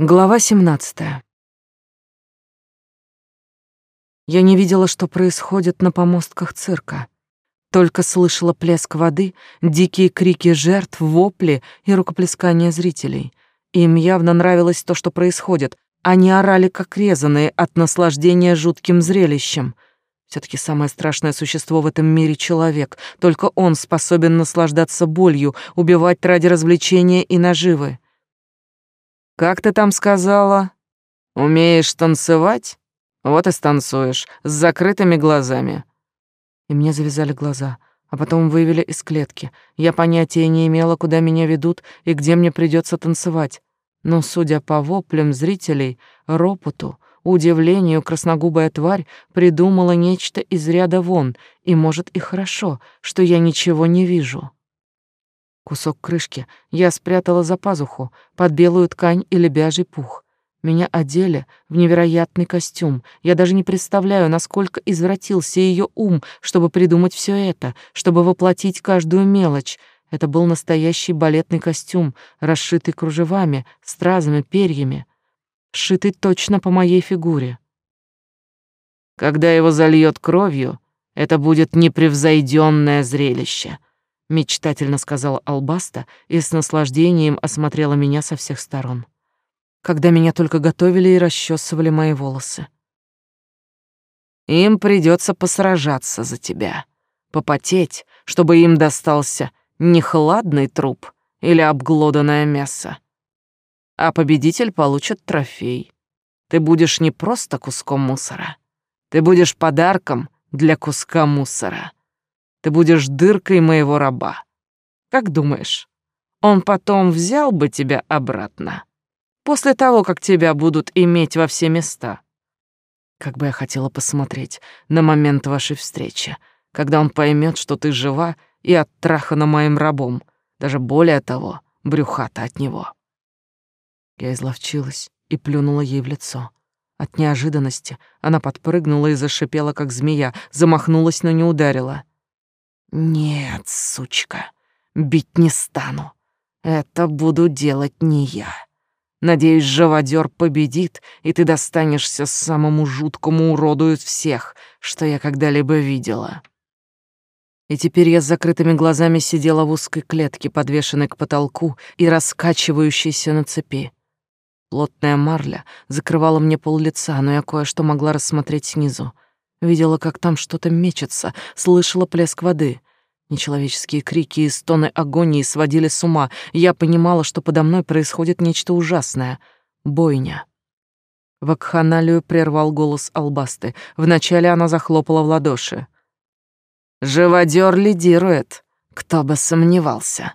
Глава 17. Я не видела, что происходит на помостках цирка. Только слышала плеск воды, дикие крики жертв, вопли и рукоплескания зрителей. Им явно нравилось то, что происходит. Они орали, как резаные, от наслаждения жутким зрелищем. все таки самое страшное существо в этом мире — человек. Только он способен наслаждаться болью, убивать ради развлечения и наживы. Как ты там сказала? Умеешь танцевать? Вот и станцуешь, с закрытыми глазами. И мне завязали глаза, а потом вывели из клетки. Я понятия не имела, куда меня ведут и где мне придется танцевать. Но, судя по воплям зрителей, ропоту, удивлению, красногубая тварь придумала нечто из ряда вон, и, может, и хорошо, что я ничего не вижу. Кусок крышки я спрятала за пазуху, под белую ткань и лебяжий пух. Меня одели в невероятный костюм. Я даже не представляю, насколько извратился ее ум, чтобы придумать все это, чтобы воплотить каждую мелочь. Это был настоящий балетный костюм, расшитый кружевами, стразами, перьями, сшитый точно по моей фигуре. Когда его зальет кровью, это будет непревзойденное зрелище мечтательно сказала Албаста и с наслаждением осмотрела меня со всех сторон. Когда меня только готовили и расчесывали мои волосы. Им придется посражаться за тебя, попотеть, чтобы им достался не хладный труп или обглоданное мясо, а победитель получит трофей. Ты будешь не просто куском мусора, ты будешь подарком для куска мусора. Ты будешь дыркой моего раба. Как думаешь, он потом взял бы тебя обратно? После того, как тебя будут иметь во все места? Как бы я хотела посмотреть на момент вашей встречи, когда он поймет, что ты жива и оттрахана моим рабом, даже более того, брюхата от него. Я изловчилась и плюнула ей в лицо. От неожиданности она подпрыгнула и зашипела, как змея, замахнулась, но не ударила. Нет, сучка, бить не стану. Это буду делать не я. Надеюсь, живодер победит, и ты достанешься самому жуткому уроду из всех, что я когда-либо видела. И теперь я с закрытыми глазами сидела в узкой клетке, подвешенной к потолку и раскачивающейся на цепи. Плотная марля закрывала мне пол лица, но я кое-что могла рассмотреть снизу. Видела, как там что-то мечется, слышала плеск воды. Нечеловеческие крики и стоны агонии сводили с ума. Я понимала, что подо мной происходит нечто ужасное. Бойня. Вакханалию прервал голос Албасты. Вначале она захлопала в ладоши. «Живодер лидирует. Кто бы сомневался.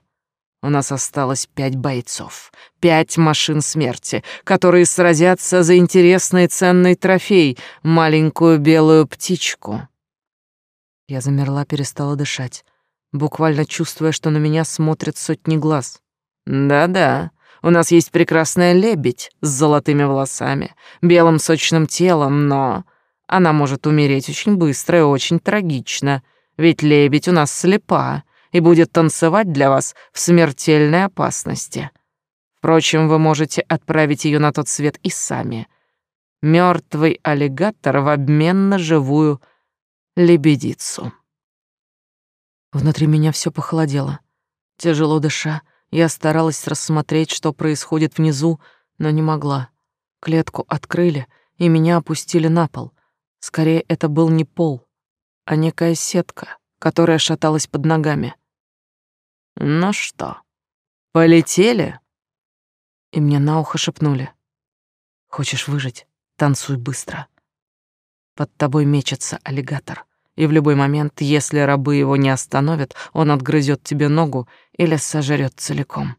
У нас осталось пять бойцов, пять машин смерти, которые сразятся за интересный ценный трофей — маленькую белую птичку». Я замерла, перестала дышать, буквально чувствуя, что на меня смотрят сотни глаз. «Да-да, у нас есть прекрасная лебедь с золотыми волосами, белым сочным телом, но она может умереть очень быстро и очень трагично, ведь лебедь у нас слепа, и будет танцевать для вас в смертельной опасности. Впрочем, вы можете отправить ее на тот свет и сами. Мертвый аллигатор в обмен на живую лебедицу. Внутри меня все похолодело. Тяжело дыша, я старалась рассмотреть, что происходит внизу, но не могла. Клетку открыли, и меня опустили на пол. Скорее, это был не пол, а некая сетка, которая шаталась под ногами. Ну что, полетели? И мне на ухо шепнули. Хочешь выжить? Танцуй быстро. Под тобой мечется аллигатор, и в любой момент, если рабы его не остановят, он отгрызет тебе ногу или сожрет целиком.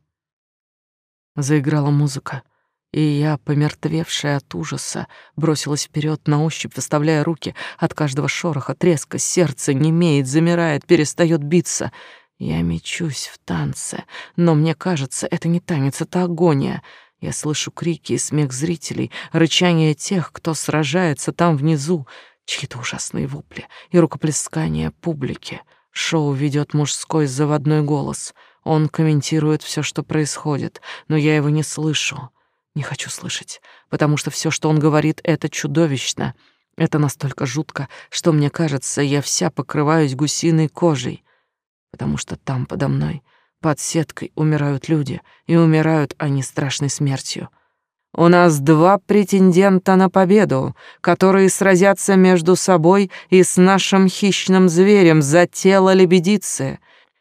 Заиграла музыка, и я, помертвевшая от ужаса, бросилась вперед на ощупь, выставляя руки от каждого шороха, треска, сердце немеет, замирает, перестает биться — я мечусь в танце, но мне кажется, это не танец, это агония. Я слышу крики и смех зрителей, рычание тех, кто сражается там внизу, чьи-то ужасные вопли и рукоплескания публики. Шоу ведет мужской заводной голос. Он комментирует все, что происходит, но я его не слышу. Не хочу слышать, потому что все, что он говорит, это чудовищно. Это настолько жутко, что мне кажется, я вся покрываюсь гусиной кожей, потому что там подо мной, под сеткой, умирают люди, и умирают они страшной смертью. У нас два претендента на победу, которые сразятся между собой и с нашим хищным зверем за тело лебедицы.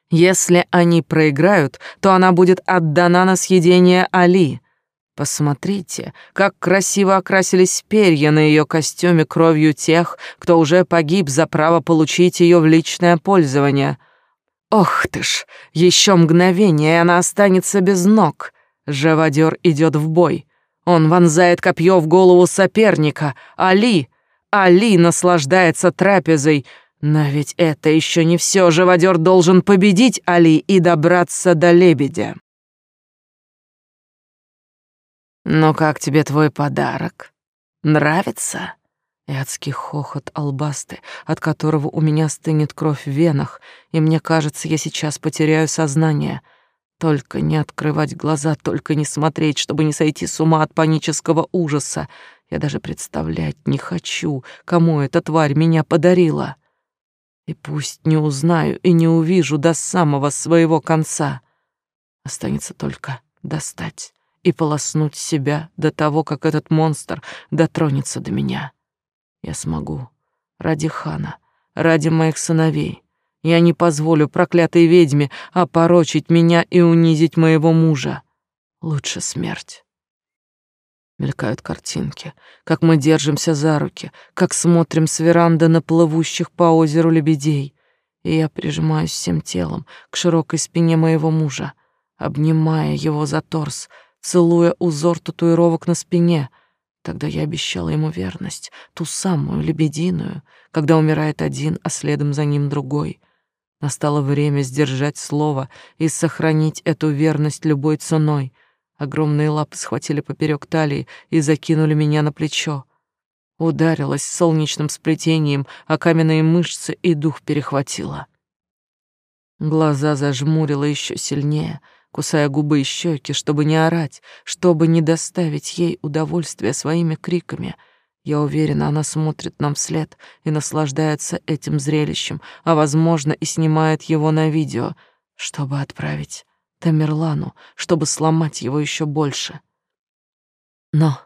Если они проиграют, то она будет отдана на съедение Али. Посмотрите, как красиво окрасились перья на ее костюме кровью тех, кто уже погиб за право получить ее в личное пользование. Ох ты ж, еще мгновение, и она останется без ног. Живодер идет в бой. Он вонзает копье в голову соперника. Али, Али наслаждается трапезой. Но ведь это еще не все. Живодер должен победить Али и добраться до лебедя. «Ну как тебе твой подарок? Нравится?» И адский хохот албасты, от которого у меня стынет кровь в венах, и мне кажется, я сейчас потеряю сознание — только не открывать глаза, только не смотреть, чтобы не сойти с ума от панического ужаса. Я даже представлять не хочу, кому эта тварь меня подарила. И пусть не узнаю и не увижу до самого своего конца. Останется только достать и полоснуть себя до того, как этот монстр дотронется до меня. Я смогу. Ради хана, ради моих сыновей, я не позволю проклятой ведьме опорочить меня и унизить моего мужа. Лучше смерть. Мелькают картинки, как мы держимся за руки, как смотрим с веранды на плывущих по озеру лебедей. И я прижимаюсь всем телом к широкой спине моего мужа, обнимая его за торс, целуя узор татуировок на спине. Тогда я обещала ему верность, ту самую лебединую, когда умирает один, а следом за ним другой — Настало время сдержать слово и сохранить эту верность любой ценой. Огромные лапы схватили поперек талии и закинули меня на плечо. Ударилась солнечным сплетением, а каменные мышцы и дух перехватила. Глаза зажмурила еще сильнее, кусая губы и щеки, чтобы не орать, чтобы не доставить ей удовольствия своими криками — я уверена, она смотрит нам вслед и наслаждается этим зрелищем, а, возможно, и снимает его на видео, чтобы отправить Тамерлану, чтобы сломать его еще больше. Но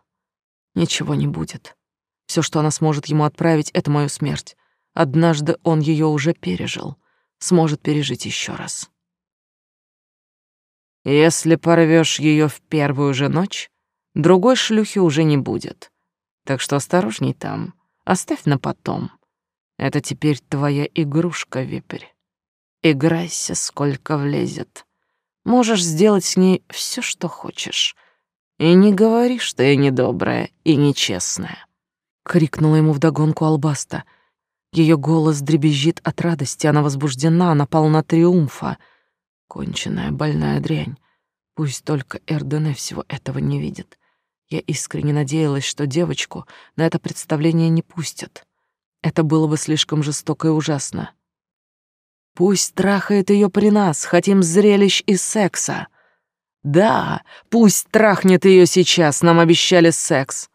ничего не будет. Все, что она сможет ему отправить, это мою смерть. Однажды он ее уже пережил, сможет пережить еще раз. Если порвешь ее в первую же ночь, другой шлюхи уже не будет. Так что осторожней там, оставь на потом. Это теперь твоя игрушка, випрь. Играйся, сколько влезет. Можешь сделать с ней все, что хочешь. И не говори, что я недобрая и нечестная. Крикнула ему вдогонку Албаста. Ее голос дребезжит от радости, она возбуждена, она полна триумфа. Конченная больная дрянь. Пусть только Эрдене всего этого не видит. Я искренне надеялась, что девочку на это представление не пустят. Это было бы слишком жестоко и ужасно. Пусть трахает ее при нас, хотим зрелищ и секса. Да, пусть трахнет ее сейчас, нам обещали секс.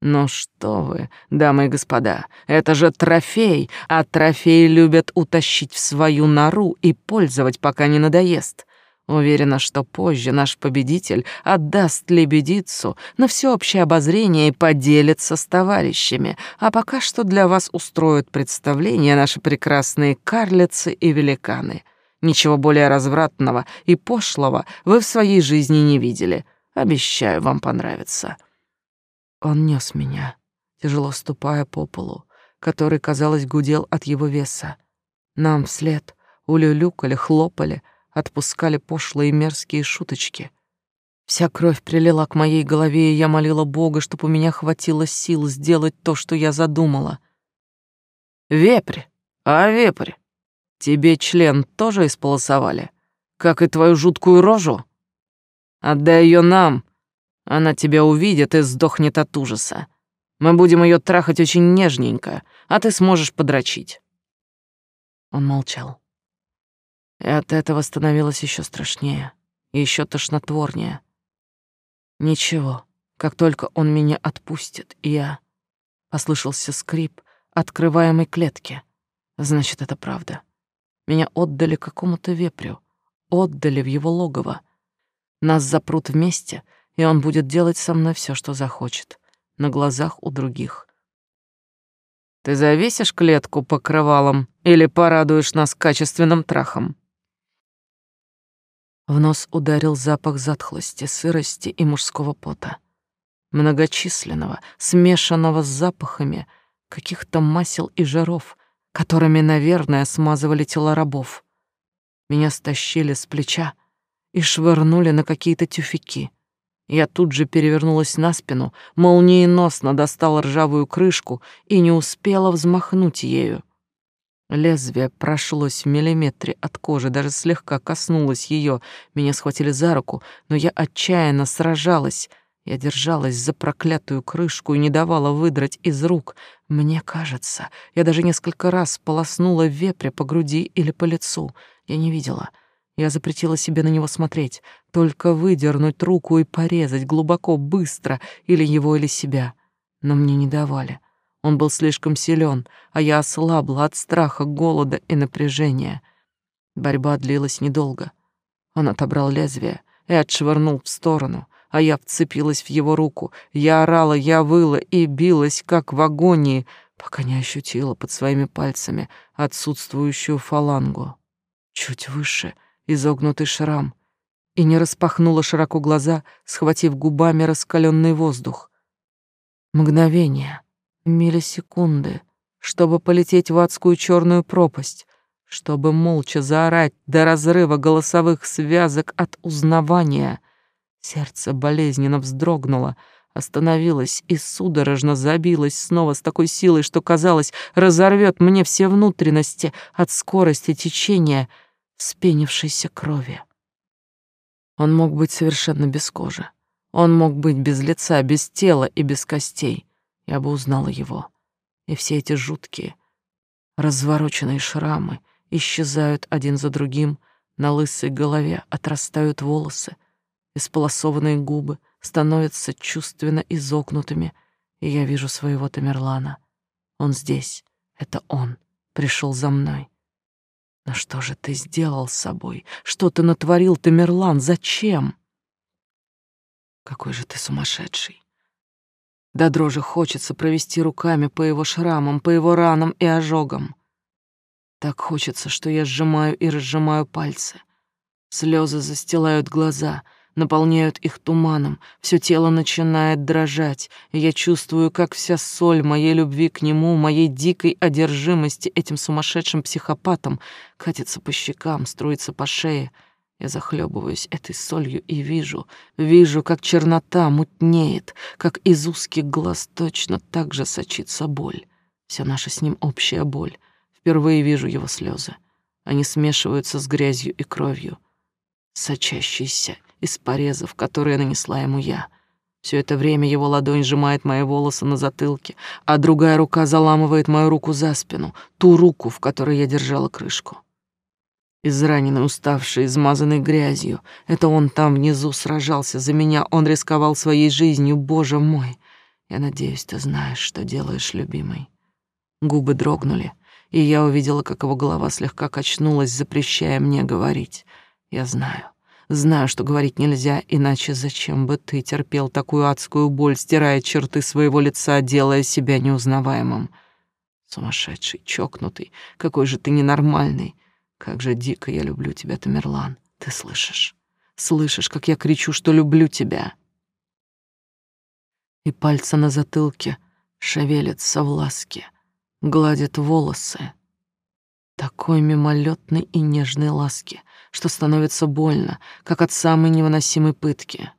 Но что вы, дамы и господа, это же трофей, а трофеи любят утащить в свою нору и пользовать, пока не надоест. Уверена, что позже наш победитель отдаст лебедицу на всеобщее обозрение и поделится с товарищами, а пока что для вас устроят представление наши прекрасные карлицы и великаны. Ничего более развратного и пошлого вы в своей жизни не видели. Обещаю, вам понравится. Он нес меня, тяжело ступая по полу, который, казалось, гудел от его веса. Нам вслед улюлюкали, хлопали — отпускали пошлые мерзкие шуточки. Вся кровь прилила к моей голове, и я молила Бога, чтобы у меня хватило сил сделать то, что я задумала. «Вепрь, а вепрь, тебе член тоже исполосовали, как и твою жуткую рожу? Отдай ее нам, она тебя увидит и сдохнет от ужаса. Мы будем ее трахать очень нежненько, а ты сможешь подрочить». Он молчал. И от этого становилось еще страшнее, еще тошнотворнее. Ничего, Как только он меня отпустит, я... Послышался скрип открываемой клетки. Значит, это правда. Меня отдали какому-то вепрю. Отдали в его логово. Нас запрут вместе, и он будет делать со мной все, что захочет. На глазах у других. Ты завесишь клетку покрывалом или порадуешь нас качественным трахом? В нос ударил запах затхлости, сырости и мужского пота. Многочисленного, смешанного с запахами каких-то масел и жиров, которыми, наверное, смазывали тела рабов. Меня стащили с плеча и швырнули на какие-то тюфяки. Я тут же перевернулась на спину, молниеносно достала ржавую крышку и не успела взмахнуть ею. Лезвие прошлось в миллиметре от кожи, даже слегка коснулось ее. Меня схватили за руку, но я отчаянно сражалась. Я держалась за проклятую крышку и не давала выдрать из рук. Мне кажется, я даже несколько раз полоснула вепря по груди или по лицу. Я не видела. Я запретила себе на него смотреть, только выдернуть руку и порезать глубоко, быстро, или его, или себя. Но мне не давали. Он был слишком силен, а я ослабла от страха, голода и напряжения. Борьба длилась недолго. Он отобрал лезвие и отшвырнул в сторону, а я вцепилась в его руку. Я орала, я выла и билась, как в агонии, пока не ощутила под своими пальцами отсутствующую фалангу. Чуть выше — изогнутый шрам, и не распахнула широко глаза, схватив губами раскаленный воздух. Мгновение, миллисекунды, чтобы полететь в адскую черную пропасть, чтобы молча заорать до разрыва голосовых связок от узнавания. Сердце болезненно вздрогнуло, остановилось и судорожно забилось снова с такой силой, что, казалось, разорвет мне все внутренности от скорости течения — вспенившейся крови. Он мог быть совершенно без кожи. Он мог быть без лица, без тела и без костей. Я бы узнала его. И все эти жуткие, развороченные шрамы исчезают один за другим, на лысой голове отрастают волосы, исполосованные губы становятся чувственно изогнутыми, и я вижу своего Тамерлана. Он здесь, это он, пришел за мной. Но что же ты сделал с собой? Что ты натворил, Тамерлан? Зачем? Какой же ты сумасшедший. Да дрожи хочется провести руками по его шрамам, по его ранам и ожогам. Так хочется, что я сжимаю и разжимаю пальцы. Слезы застилают глаза — наполняют их туманом, все тело начинает дрожать, и я чувствую, как вся соль моей любви к нему, моей дикой одержимости этим сумасшедшим психопатом катится по щекам, струится по шее. Я захлебываюсь этой солью и вижу, вижу, как чернота мутнеет, как из узких глаз точно так же сочится боль. Вся наша с ним общая боль. Впервые вижу его слезы. Они смешиваются с грязью и кровью, сочащейся из порезов, которые нанесла ему я. Все это время его ладонь сжимает мои волосы на затылке, а другая рука заламывает мою руку за спину, ту руку, в которой я держала крышку. Израненный, уставший, измазанный грязью. Это он там внизу сражался за меня, он рисковал своей жизнью, боже мой. Я надеюсь, ты знаешь, что делаешь, любимый. Губы дрогнули, и я увидела, как его голова слегка качнулась, запрещая мне говорить. Я знаю. Знаю, что говорить нельзя, иначе зачем бы ты терпел такую адскую боль, стирая черты своего лица, делая себя неузнаваемым? Сумасшедший, чокнутый, какой же ты ненормальный. Как же дико я люблю тебя, Тамерлан. Ты слышишь? Слышишь, как я кричу, что люблю тебя? И пальцы на затылке шевелятся в ласке, гладят волосы. Такой мимолетной и нежной ласки, что становится больно, как от самой невыносимой пытки.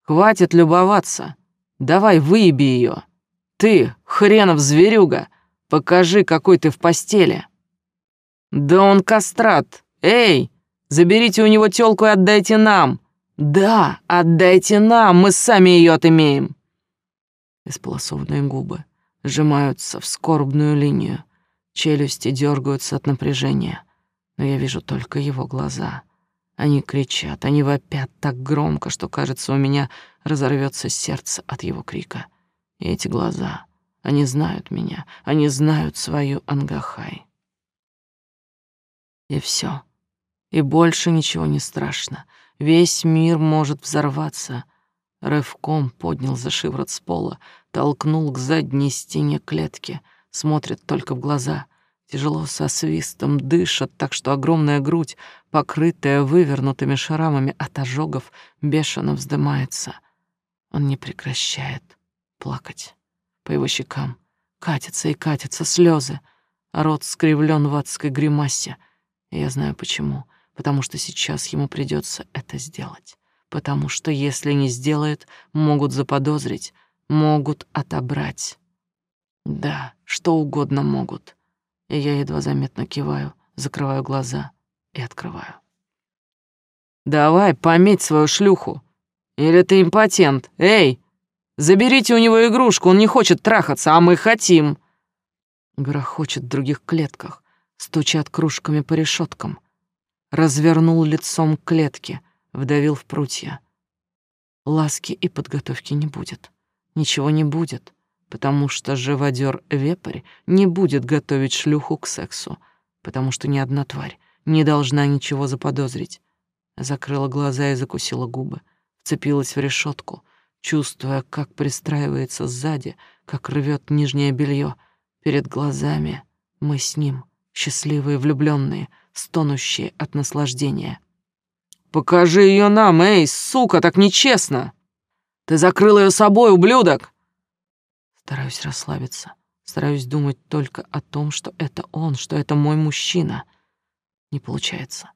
«Хватит любоваться! Давай выеби ее! Ты, хренов зверюга, покажи, какой ты в постели!» «Да он кастрат! Эй, заберите у него тёлку и отдайте нам!» «Да, отдайте нам, мы сами ее отымеем!» Исполосованные губы сжимаются в скорбную линию, челюсти дергаются от напряжения но я вижу только его глаза. Они кричат, они вопят так громко, что, кажется, у меня разорвется сердце от его крика. И эти глаза, они знают меня, они знают свою Ангахай. И все. И больше ничего не страшно. Весь мир может взорваться. Рывком поднял за шиворот с пола, толкнул к задней стене клетки, смотрит только в глаза, тяжело со свистом дышит, так что огромная грудь, покрытая вывернутыми шрамами от ожогов, бешено вздымается. Он не прекращает плакать. По его щекам катятся и катятся слезы, рот скривлен в адской гримасе — и я знаю почему. Потому что сейчас ему придется это сделать. Потому что если не сделает, могут заподозрить, могут отобрать. Да, что угодно могут. И я едва заметно киваю, закрываю глаза и открываю. «Давай, пометь свою шлюху. Или ты импотент? Эй, заберите у него игрушку, он не хочет трахаться, а мы хотим!» Грохочет в других клетках, стучат кружками по решеткам. Развернул лицом к клетке, вдавил в прутья. Ласки и подготовки не будет. Ничего не будет, потому что живодер вепрь не будет готовить шлюху к сексу, потому что ни одна тварь не должна ничего заподозрить. Закрыла глаза и закусила губы, вцепилась в решетку, чувствуя, как пристраивается сзади, как рвет нижнее белье перед глазами. Мы с ним — счастливые влюбленные, стонущие от наслаждения. «Покажи ее нам, эй, сука, так нечестно! Ты закрыл ее собой, ублюдок!» Стараюсь расслабиться, стараюсь думать только о том, что это он, что это мой мужчина. Не получается.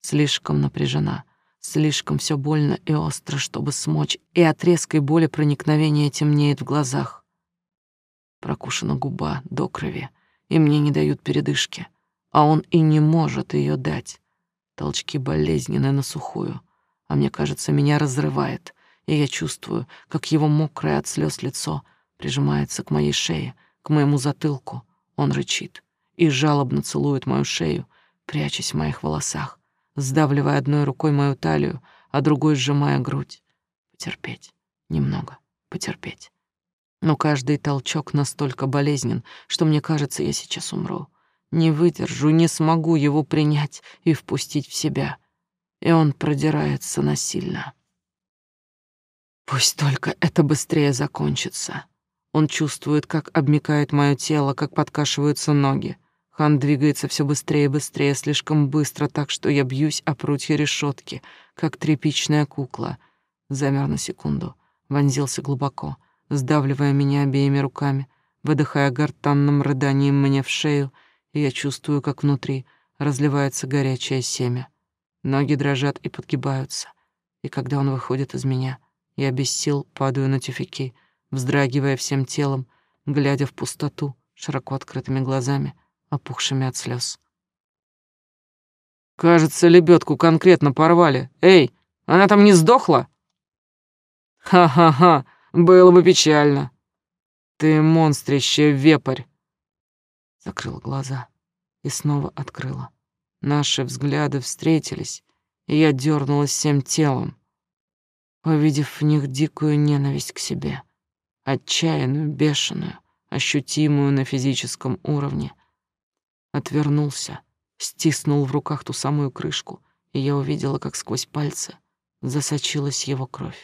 Слишком напряжена, слишком все больно и остро, чтобы смочь, и от резкой боли проникновения темнеет в глазах. Прокушена губа до крови и мне не дают передышки, а он и не может ее дать. Толчки болезненные на сухую, а мне кажется, меня разрывает, и я чувствую, как его мокрое от слез лицо прижимается к моей шее, к моему затылку. Он рычит и жалобно целует мою шею, прячась в моих волосах, сдавливая одной рукой мою талию, а другой сжимая грудь. Потерпеть, немного, потерпеть но каждый толчок настолько болезнен, что мне кажется, я сейчас умру. Не выдержу, не смогу его принять и впустить в себя. И он продирается насильно. Пусть только это быстрее закончится. Он чувствует, как обмикает мое тело, как подкашиваются ноги. Хан двигается все быстрее и быстрее, слишком быстро, так что я бьюсь о прутья решетки, как тряпичная кукла. Замер на секунду, вонзился глубоко, сдавливая меня обеими руками, выдыхая гортанным рыданием мне в шею, и я чувствую, как внутри разливается горячее семя. Ноги дрожат и подгибаются, и когда он выходит из меня, я без сил падаю на тюфяки, вздрагивая всем телом, глядя в пустоту широко открытыми глазами, опухшими от слез. «Кажется, лебедку конкретно порвали. Эй, она там не сдохла?» «Ха-ха-ха!» Было бы печально. Ты монстрище, вепрь. Закрыла глаза и снова открыла. Наши взгляды встретились, и я дернулась всем телом, увидев в них дикую ненависть к себе, отчаянную, бешеную, ощутимую на физическом уровне. Отвернулся, стиснул в руках ту самую крышку, и я увидела, как сквозь пальцы засочилась его кровь.